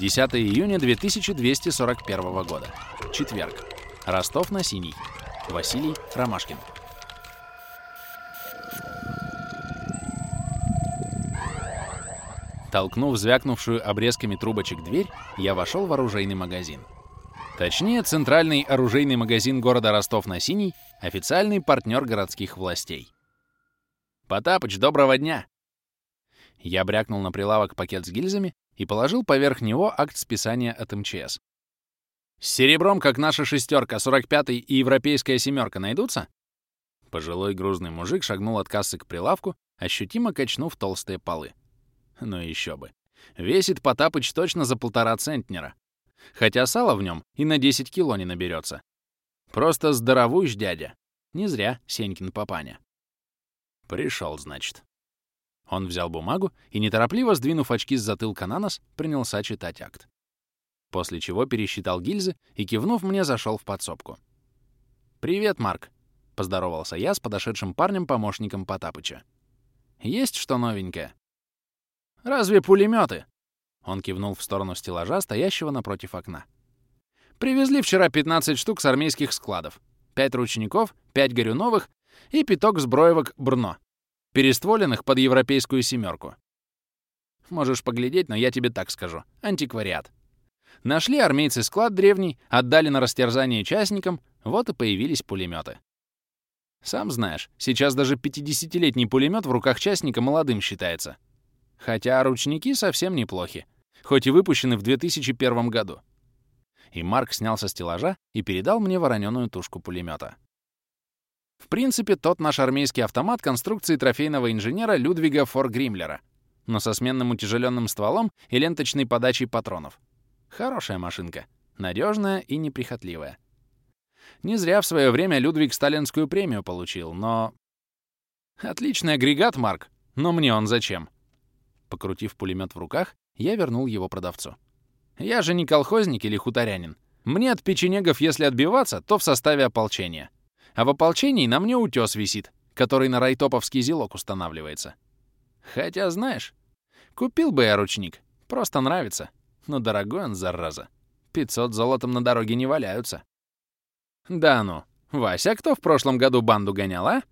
10 июня 2241 года. Четверг. Ростов на Синий. Василий Ромашкин. Толкнув звякнувшую обрезками трубочек дверь, я вошел в оружейный магазин. Точнее, центральный оружейный магазин города Ростов-на-Синий, официальный партнер городских властей. «Потапыч, доброго дня!» Я брякнул на прилавок пакет с гильзами и положил поверх него акт списания от МЧС. «С серебром, как наша шестерка, 45-й и европейская семерка найдутся?» Пожилой грузный мужик шагнул от кассы к прилавку, ощутимо качнув толстые полы. Ну еще бы. Весит Потапыч точно за полтора центнера. Хотя сала в нем и на 10 кило не наберется. Просто здоровущ дядя. Не зря Сенькин папаня. Пришел, значит. Он взял бумагу и, неторопливо сдвинув очки с затылка на нос, принялся читать акт. После чего пересчитал гильзы и, кивнув мне, зашел в подсобку. «Привет, Марк», — поздоровался я с подошедшим парнем-помощником Потапыча. «Есть что новенькое?» «Разве пулеметы?» Он кивнул в сторону стеллажа, стоящего напротив окна. «Привезли вчера 15 штук с армейских складов. 5 ручников, 5 горюновых и пяток сброевок Брно, перестволенных под европейскую семерку. Можешь поглядеть, но я тебе так скажу. Антиквариат. Нашли армейцы склад древний, отдали на растерзание частникам, вот и появились пулеметы. Сам знаешь, сейчас даже 50-летний пулемет в руках частника молодым считается. Хотя ручники совсем неплохи, хоть и выпущены в 2001 году. И Марк снял со стеллажа и передал мне вороненую тушку пулемета. В принципе, тот наш армейский автомат конструкции трофейного инженера Людвига Форгримлера, но со сменным утяжеленным стволом и ленточной подачей патронов. Хорошая машинка, надежная и неприхотливая. Не зря в свое время Людвиг сталинскую премию получил, но... Отличный агрегат, Марк, но мне он зачем? Покрутив пулемет в руках, я вернул его продавцу. «Я же не колхозник или хуторянин. Мне от печенегов, если отбиваться, то в составе ополчения. А в ополчении на мне утес висит, который на райтоповский зелок устанавливается. Хотя, знаешь, купил бы я ручник, просто нравится. Но дорогой он, зараза. 500 золотом на дороге не валяются. Да ну, Вася, кто в прошлом году банду гонял, а?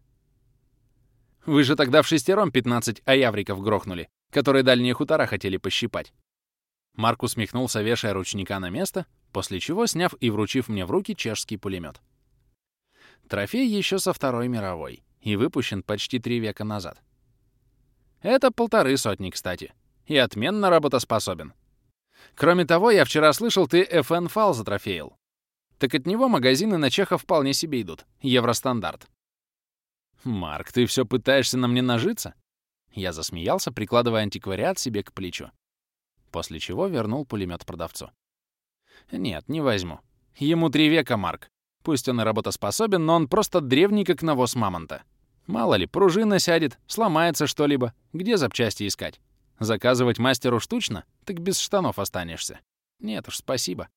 Вы же тогда в шестером 15 аявриков грохнули которые дальние хутора хотели пощипать. Марк усмехнулся, вешая ручника на место, после чего сняв и вручив мне в руки чешский пулемет. Трофей еще со Второй мировой и выпущен почти три века назад. Это полторы сотни, кстати, и отменно работоспособен. Кроме того, я вчера слышал, ты FN фал затрофеил. Так от него магазины на чехов вполне себе идут. Евростандарт. Марк, ты все пытаешься на мне нажиться? Я засмеялся, прикладывая антиквариат себе к плечу. После чего вернул пулемет продавцу. Нет, не возьму. Ему три века, Марк. Пусть он и работоспособен, но он просто древний, как навоз мамонта. Мало ли, пружина сядет, сломается что-либо. Где запчасти искать? Заказывать мастеру штучно? Так без штанов останешься. Нет уж, спасибо.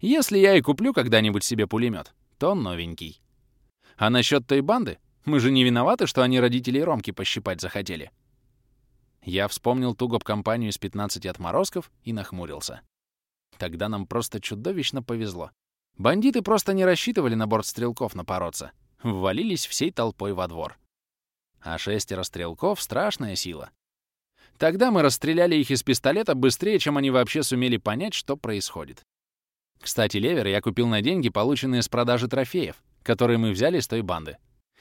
Если я и куплю когда-нибудь себе пулемет, то он новенький. А насчет той банды, мы же не виноваты, что они родителей Ромки пощипать захотели. Я вспомнил ту гоп-компанию из 15 отморозков и нахмурился. Тогда нам просто чудовищно повезло. Бандиты просто не рассчитывали на борт стрелков напороться. Ввалились всей толпой во двор. А шестеро стрелков — страшная сила. Тогда мы расстреляли их из пистолета быстрее, чем они вообще сумели понять, что происходит. Кстати, левер я купил на деньги, полученные с продажи трофеев, которые мы взяли с той банды.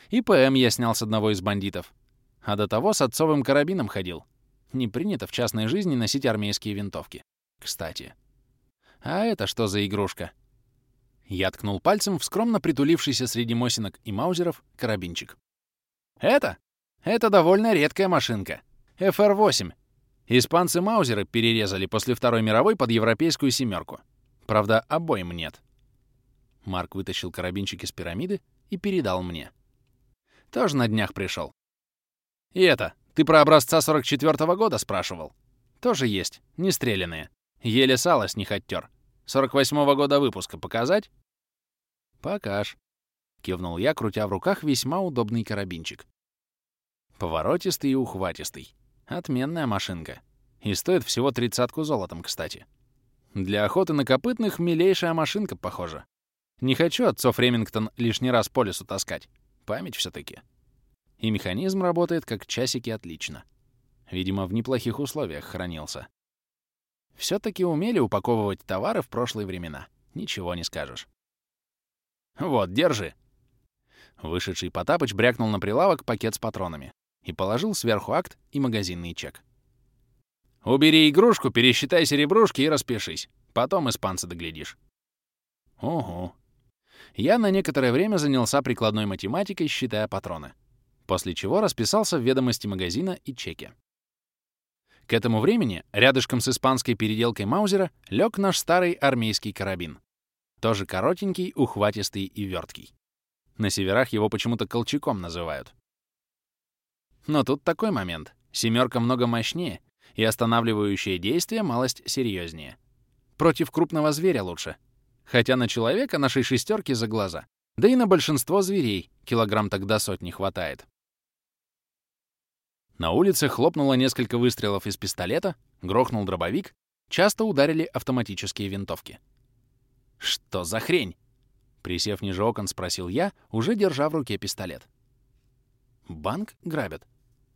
И ПМ я снял с одного из бандитов. А до того с отцовым карабином ходил. Не принято в частной жизни носить армейские винтовки. Кстати. А это что за игрушка? Я ткнул пальцем в скромно притулившийся среди мосинок и маузеров карабинчик. Это? Это довольно редкая машинка. ФР-8. Испанцы маузеры перерезали после Второй мировой под европейскую семерку. Правда, обоим нет. Марк вытащил карабинчик из пирамиды и передал мне. Тоже на днях пришел. И это, ты про образца 44-го года спрашивал? Тоже есть, не стрелянные. Еле сало с них оттер. 48-го года выпуска показать? Покаж. Кивнул я, крутя в руках весьма удобный карабинчик. Поворотистый и ухватистый. Отменная машинка. И стоит всего тридцатку золотом, кстати. Для охоты на копытных милейшая машинка, похоже. Не хочу отцов Ремингтон лишний раз по лесу таскать. Память все таки И механизм работает как часики отлично. Видимо, в неплохих условиях хранился. Все таки умели упаковывать товары в прошлые времена. Ничего не скажешь. «Вот, держи!» Вышедший Потапыч брякнул на прилавок пакет с патронами и положил сверху акт и магазинный чек. «Убери игрушку, пересчитай серебрушки и распишись. Потом испанца доглядишь». «Угу». Я на некоторое время занялся прикладной математикой, считая патроны, после чего расписался в ведомости магазина и чеке. К этому времени рядышком с испанской переделкой Маузера лег наш старый армейский карабин. Тоже коротенький, ухватистый и верткий. На северах его почему-то колчаком называют. Но тут такой момент. Семерка много мощнее, и останавливающее действие малость серьезнее. Против крупного зверя лучше. Хотя на человека нашей шестерки за глаза. Да и на большинство зверей килограмм тогда сотни хватает. На улице хлопнуло несколько выстрелов из пистолета, грохнул дробовик, часто ударили автоматические винтовки. «Что за хрень?» Присев ниже окон, спросил я, уже держа в руке пистолет. «Банк грабят?»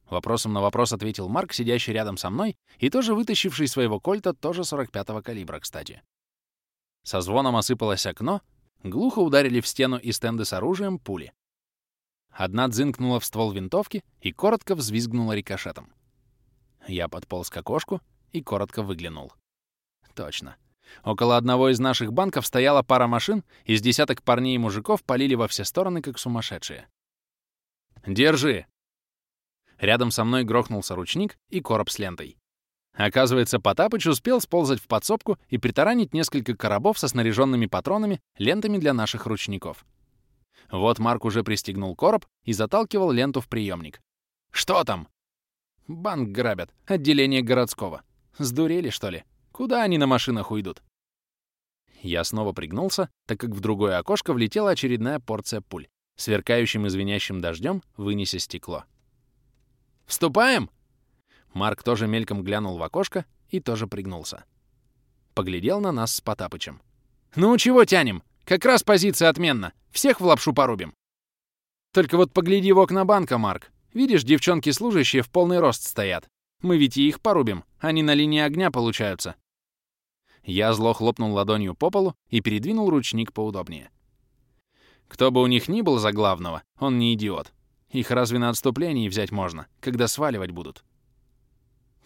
Вопросом на вопрос ответил Марк, сидящий рядом со мной и тоже вытащивший своего кольта, тоже 45-го калибра, кстати. Со звоном осыпалось окно, глухо ударили в стену и стенды с оружием пули. Одна дзынкнула в ствол винтовки и коротко взвизгнула рикошетом. Я подполз к окошку и коротко выглянул. Точно. Около одного из наших банков стояла пара машин, и с десяток парней и мужиков полили во все стороны, как сумасшедшие. «Держи!» Рядом со мной грохнулся ручник и короб с лентой. Оказывается, Потапыч успел сползать в подсобку и притаранить несколько коробов со снаряженными патронами, лентами для наших ручников. Вот Марк уже пристегнул короб и заталкивал ленту в приемник. «Что там?» «Банк грабят. Отделение городского. Сдурели, что ли? Куда они на машинах уйдут?» Я снова пригнулся, так как в другое окошко влетела очередная порция пуль, сверкающим и звенящим дождем вынеся стекло. «Вступаем?» Марк тоже мельком глянул в окошко и тоже пригнулся. Поглядел на нас с Потапычем. «Ну, чего тянем? Как раз позиция отменна. Всех в лапшу порубим». «Только вот погляди в окна банка, Марк. Видишь, девчонки-служащие в полный рост стоят. Мы ведь и их порубим. Они на линии огня получаются». Я зло хлопнул ладонью по полу и передвинул ручник поудобнее. Кто бы у них ни был за главного, он не идиот. Их разве на отступлении взять можно, когда сваливать будут?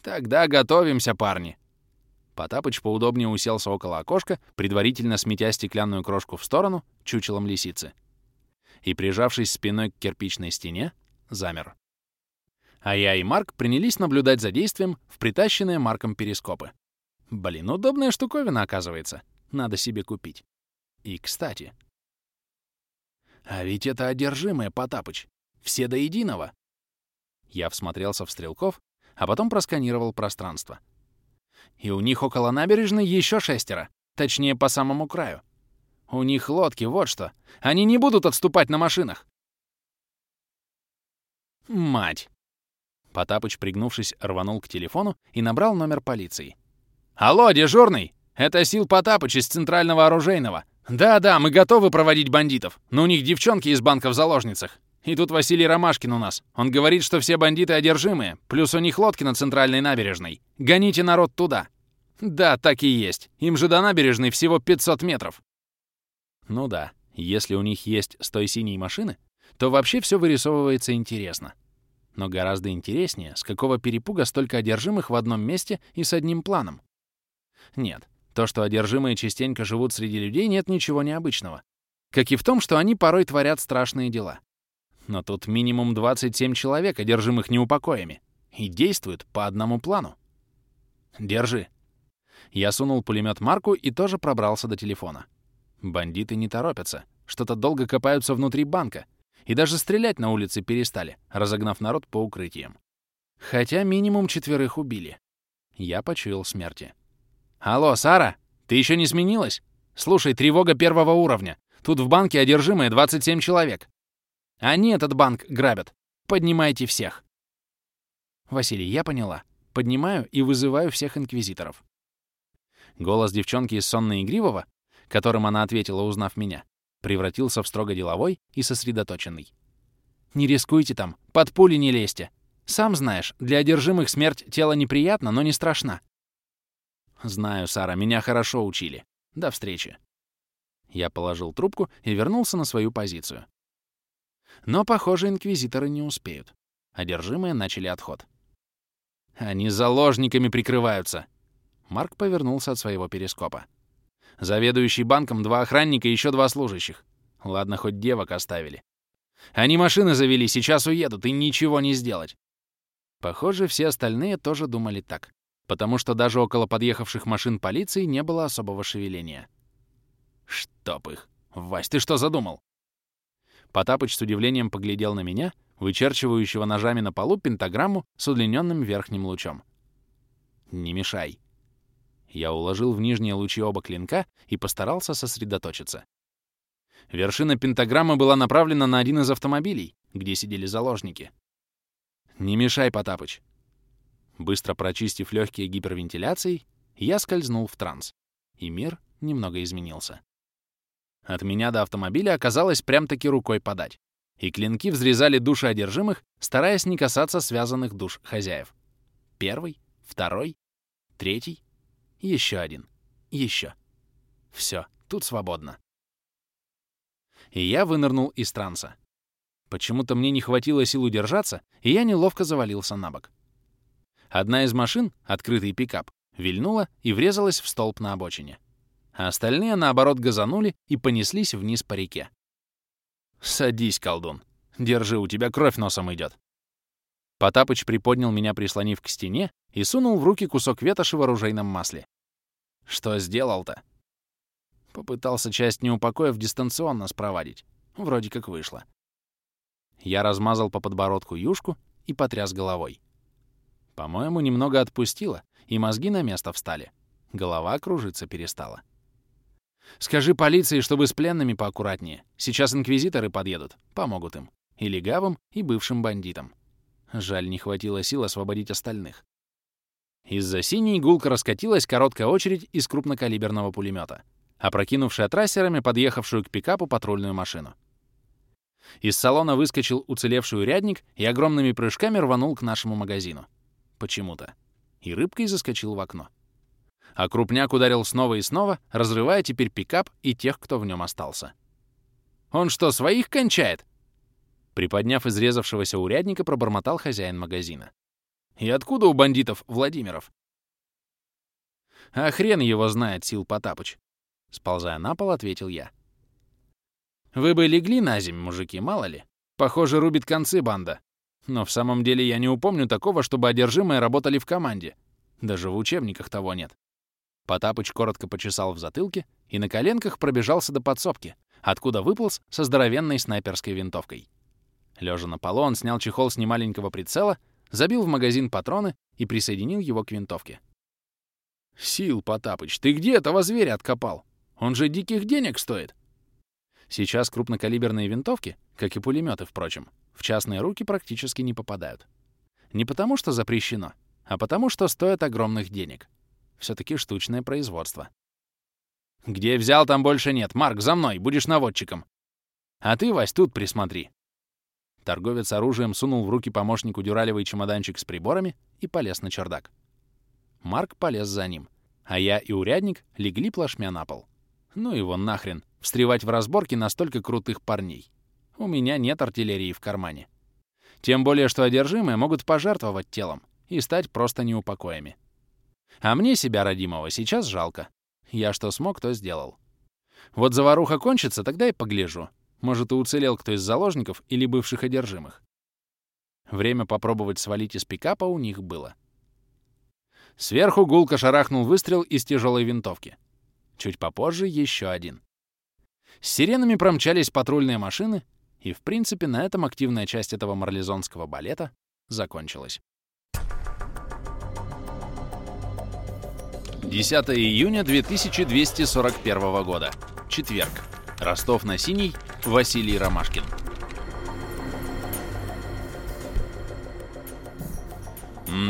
Тогда готовимся, парни. Потапыч поудобнее уселся около окошка, предварительно сметя стеклянную крошку в сторону чучелом лисицы. И, прижавшись спиной к кирпичной стене, замер. А я и Марк принялись наблюдать за действием в притащенные Марком перископы. Блин, удобная штуковина, оказывается. Надо себе купить. И, кстати... А ведь это одержимое, Потапыч. Все до единого. Я всмотрелся в стрелков, а потом просканировал пространство. И у них около набережной еще шестеро, точнее, по самому краю. У них лодки, вот что. Они не будут отступать на машинах. Мать! Потапыч, пригнувшись, рванул к телефону и набрал номер полиции. «Алло, дежурный! Это Сил Потапыч из Центрального оружейного. Да-да, мы готовы проводить бандитов, но у них девчонки из банка в заложницах. И тут Василий Ромашкин у нас. Он говорит, что все бандиты одержимые, плюс у них лодки на центральной набережной. Гоните народ туда. Да, так и есть. Им же до набережной всего 500 метров. Ну да, если у них есть с той синей машины, то вообще все вырисовывается интересно. Но гораздо интереснее, с какого перепуга столько одержимых в одном месте и с одним планом. Нет, то, что одержимые частенько живут среди людей, нет ничего необычного. Как и в том, что они порой творят страшные дела. Но тут минимум 27 человек, одержимых неупокоями, и действуют по одному плану. Держи. Я сунул пулемет Марку и тоже пробрался до телефона. Бандиты не торопятся, что-то долго копаются внутри банка, и даже стрелять на улице перестали, разогнав народ по укрытиям. Хотя минимум четверых убили. Я почуял смерти. «Алло, Сара, ты еще не сменилась? Слушай, тревога первого уровня. Тут в банке одержимые 27 человек. Они этот банк грабят. Поднимайте всех. Василий, я поняла. Поднимаю и вызываю всех инквизиторов. Голос девчонки из сонно-игривого, которым она ответила, узнав меня, превратился в строго деловой и сосредоточенный. «Не рискуйте там, под пули не лезьте. Сам знаешь, для одержимых смерть тела неприятна, но не страшна». «Знаю, Сара, меня хорошо учили. До встречи». Я положил трубку и вернулся на свою позицию. Но, похоже, инквизиторы не успеют. Одержимые начали отход. «Они заложниками прикрываются!» Марк повернулся от своего перископа. «Заведующий банком, два охранника и еще два служащих. Ладно, хоть девок оставили. Они машины завели, сейчас уедут, и ничего не сделать». Похоже, все остальные тоже думали так, потому что даже около подъехавших машин полиции не было особого шевеления. «Чтоб их! Вась, ты что задумал?» Потапыч с удивлением поглядел на меня, вычерчивающего ножами на полу пентаграмму с удлиненным верхним лучом. «Не мешай». Я уложил в нижние лучи оба клинка и постарался сосредоточиться. Вершина пентаграммы была направлена на один из автомобилей, где сидели заложники. «Не мешай, Потапыч». Быстро прочистив легкие гипервентиляцией, я скользнул в транс, и мир немного изменился. От меня до автомобиля оказалось прям-таки рукой подать. И клинки взрезали души одержимых, стараясь не касаться связанных душ хозяев. Первый, второй, третий, еще один, еще. Все, тут свободно. И я вынырнул из транса. Почему-то мне не хватило сил удержаться, и я неловко завалился на бок. Одна из машин, открытый пикап, вильнула и врезалась в столб на обочине а остальные, наоборот, газанули и понеслись вниз по реке. «Садись, колдун. Держи, у тебя кровь носом идет. Потапыч приподнял меня, прислонив к стене, и сунул в руки кусок ветоши в оружейном масле. «Что сделал-то?» Попытался часть неупокоев дистанционно спровадить. Вроде как вышло. Я размазал по подбородку юшку и потряс головой. По-моему, немного отпустило, и мозги на место встали. Голова кружиться перестала. Скажи полиции, чтобы с пленными поаккуратнее. Сейчас инквизиторы подъедут, помогут им. И легавым, и бывшим бандитам. Жаль, не хватило сил освободить остальных. Из-за синей гулко раскатилась короткая очередь из крупнокалиберного пулемета, опрокинувшая трассерами подъехавшую к пикапу патрульную машину. Из салона выскочил уцелевший урядник и огромными прыжками рванул к нашему магазину. Почему-то. И рыбкой заскочил в окно а крупняк ударил снова и снова, разрывая теперь пикап и тех, кто в нем остался. «Он что, своих кончает?» Приподняв изрезавшегося урядника, пробормотал хозяин магазина. «И откуда у бандитов Владимиров?» «А хрен его знает, Сил Потапыч!» Сползая на пол, ответил я. «Вы бы легли на землю, мужики, мало ли. Похоже, рубит концы банда. Но в самом деле я не упомню такого, чтобы одержимые работали в команде. Даже в учебниках того нет. Потапыч коротко почесал в затылке и на коленках пробежался до подсобки, откуда выполз со здоровенной снайперской винтовкой. Лежа на полу, он снял чехол с немаленького прицела, забил в магазин патроны и присоединил его к винтовке. «Сил, Потапыч, ты где этого зверя откопал? Он же диких денег стоит!» Сейчас крупнокалиберные винтовки, как и пулеметы, впрочем, в частные руки практически не попадают. Не потому, что запрещено, а потому, что стоят огромных денег. Все-таки штучное производство. «Где взял, там больше нет. Марк, за мной, будешь наводчиком. А ты, Вась, тут присмотри». Торговец оружием сунул в руки помощнику дюралевый чемоданчик с приборами и полез на чердак. Марк полез за ним, а я и урядник легли плашмя на пол. Ну его нахрен, встревать в разборки настолько крутых парней. У меня нет артиллерии в кармане. Тем более, что одержимые могут пожертвовать телом и стать просто неупокоями. А мне себя родимого сейчас жалко. Я что смог, то сделал. Вот заваруха кончится, тогда и погляжу. Может, и уцелел кто из заложников или бывших одержимых. Время попробовать свалить из пикапа у них было. Сверху гулко шарахнул выстрел из тяжелой винтовки. Чуть попозже еще один. С сиренами промчались патрульные машины, и, в принципе, на этом активная часть этого марлезонского балета закончилась. 10 июня 2241 года. Четверг. Ростов-на-Синий. Василий Ромашкин.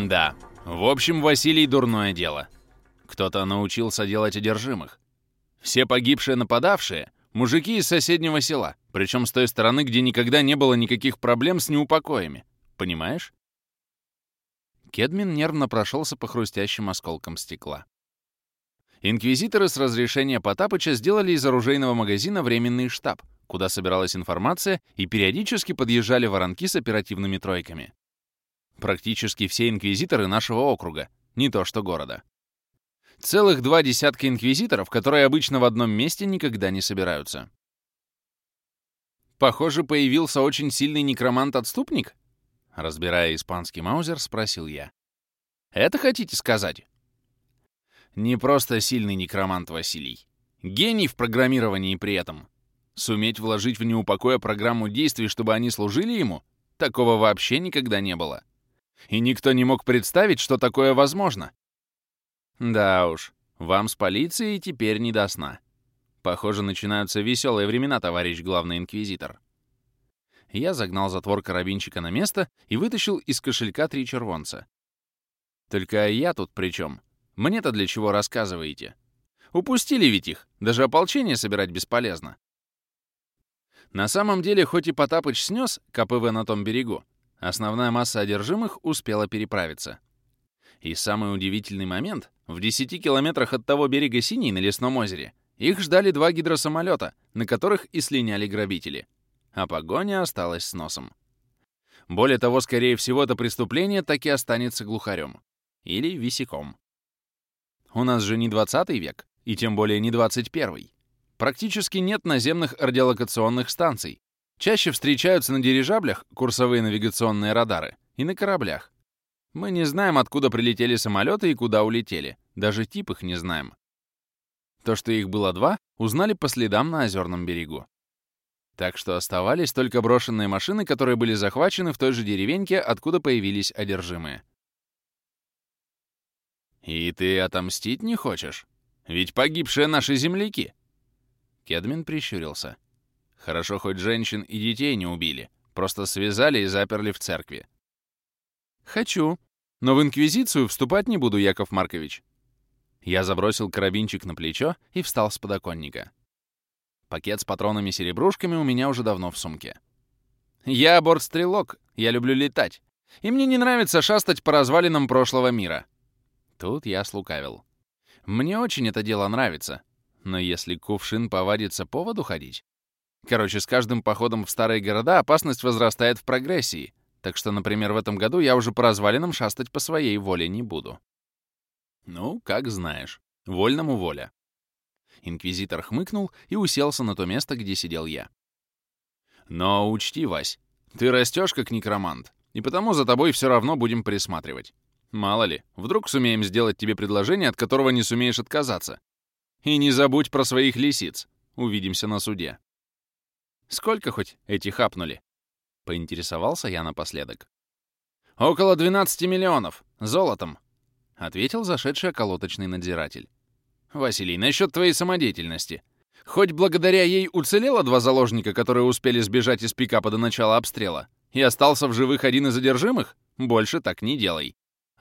Да. В общем, Василий дурное дело. Кто-то научился делать одержимых. Все погибшие нападавшие — мужики из соседнего села, причем с той стороны, где никогда не было никаких проблем с неупокоями. Понимаешь? Кедмин нервно прошелся по хрустящим осколкам стекла. Инквизиторы с разрешения Потапыча сделали из оружейного магазина временный штаб, куда собиралась информация, и периодически подъезжали воронки с оперативными тройками. Практически все инквизиторы нашего округа, не то что города. Целых два десятка инквизиторов, которые обычно в одном месте никогда не собираются. Похоже, появился очень сильный некромант-отступник? Разбирая испанский маузер, спросил я. Это хотите сказать? Не просто сильный некромант, Василий. Гений в программировании при этом. Суметь вложить в неупокоя программу действий, чтобы они служили ему, такого вообще никогда не было. И никто не мог представить, что такое возможно. Да уж, вам с полицией теперь не до сна. Похоже, начинаются веселые времена, товарищ главный инквизитор. Я загнал затвор карабинчика на место и вытащил из кошелька три червонца. Только я тут при чем? Мне-то для чего рассказываете? Упустили ведь их, даже ополчение собирать бесполезно. На самом деле, хоть и Потапыч снес КПВ на том берегу, основная масса одержимых успела переправиться. И самый удивительный момент — в 10 километрах от того берега Синий на Лесном озере их ждали два гидросамолета, на которых и слиняли грабители. А погоня осталась с носом. Более того, скорее всего, это преступление так и останется глухарем. Или висяком. У нас же не 20 век, и тем более не 21. Практически нет наземных радиолокационных станций. Чаще встречаются на дирижаблях курсовые навигационные радары и на кораблях. Мы не знаем, откуда прилетели самолеты и куда улетели. Даже тип их не знаем. То, что их было два, узнали по следам на озерном берегу. Так что оставались только брошенные машины, которые были захвачены в той же деревеньке, откуда появились одержимые. «И ты отомстить не хочешь? Ведь погибшие наши земляки!» Кедмин прищурился. Хорошо, хоть женщин и детей не убили. Просто связали и заперли в церкви. «Хочу. Но в Инквизицию вступать не буду, Яков Маркович». Я забросил карабинчик на плечо и встал с подоконника. Пакет с патронами-серебрушками у меня уже давно в сумке. «Я бортстрелок, я люблю летать, и мне не нравится шастать по развалинам прошлого мира». Тут я слукавил. «Мне очень это дело нравится, но если кувшин повадится по воду ходить... Короче, с каждым походом в старые города опасность возрастает в прогрессии, так что, например, в этом году я уже по развалинам шастать по своей воле не буду. Ну, как знаешь. Вольному воля. Инквизитор хмыкнул и уселся на то место, где сидел я. Но учти, Вась, ты растешь как некромант, и потому за тобой все равно будем присматривать. Мало ли, вдруг сумеем сделать тебе предложение, от которого не сумеешь отказаться, и не забудь про своих лисиц. Увидимся на суде. Сколько хоть эти хапнули? Поинтересовался я напоследок. Около 12 миллионов. Золотом. Ответил зашедший околоточный надзиратель. Василий, насчет твоей самодеятельности. Хоть благодаря ей уцелело два заложника, которые успели сбежать из пикапа до начала обстрела, и остался в живых один из задержимых, больше так не делай.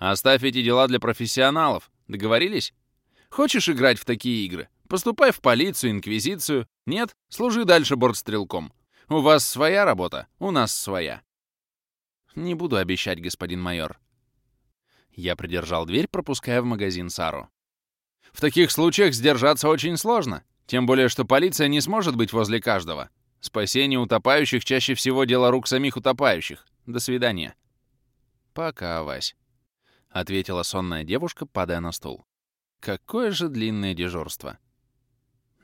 Оставь эти дела для профессионалов. Договорились? Хочешь играть в такие игры? Поступай в полицию, инквизицию. Нет, служи дальше бортстрелком. У вас своя работа, у нас своя. Не буду обещать, господин майор. Я придержал дверь, пропуская в магазин Сару. В таких случаях сдержаться очень сложно, тем более что полиция не сможет быть возле каждого. Спасение утопающих чаще всего дело рук самих утопающих. До свидания. Пока, Вась, — ответила сонная девушка, падая на стул. Какое же длинное дежурство.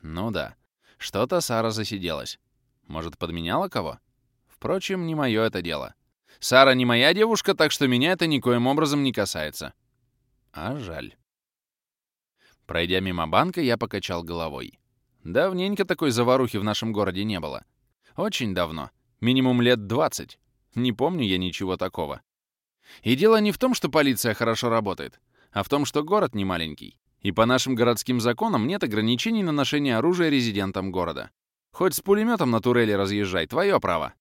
Ну да, что-то Сара засиделась. Может, подменяла кого? Впрочем, не мое это дело. Сара не моя девушка, так что меня это никоим образом не касается. А жаль. Пройдя мимо банка, я покачал головой. Давненько такой заварухи в нашем городе не было. Очень давно. Минимум лет 20. Не помню я ничего такого. И дело не в том, что полиция хорошо работает, а в том, что город не маленький. И по нашим городским законам нет ограничений на ношение оружия резидентам города. Хоть с пулеметом на турели разъезжай, твое право.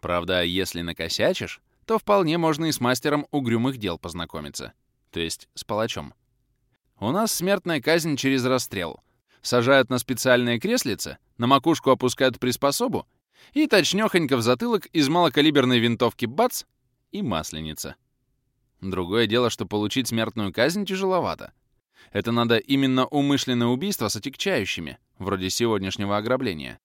Правда, если накосячишь, то вполне можно и с мастером угрюмых дел познакомиться. То есть с палачом. У нас смертная казнь через расстрел. Сажают на специальное креслице, на макушку опускают приспособу, и точнёхонько в затылок из малокалиберной винтовки бац и масленица. Другое дело, что получить смертную казнь тяжеловато. Это надо именно умышленное убийство с отягчающими, вроде сегодняшнего ограбления.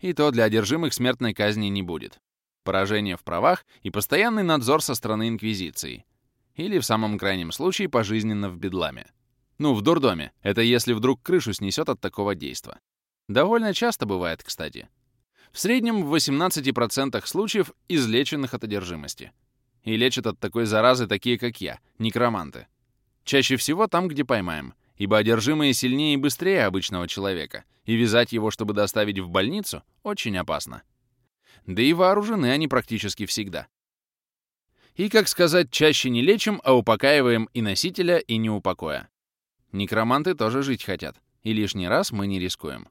И то для одержимых смертной казни не будет. Поражение в правах и постоянный надзор со стороны Инквизиции. Или, в самом крайнем случае, пожизненно в бедламе. Ну, в дурдоме. Это если вдруг крышу снесет от такого действа. Довольно часто бывает, кстати. В среднем в 18% случаев излеченных от одержимости. И лечат от такой заразы такие, как я, некроманты. Чаще всего там, где поймаем, ибо одержимые сильнее и быстрее обычного человека, и вязать его, чтобы доставить в больницу, очень опасно. Да и вооружены они практически всегда. И, как сказать, чаще не лечим, а упокаиваем и носителя, и неупокоя. Некроманты тоже жить хотят, и лишний раз мы не рискуем.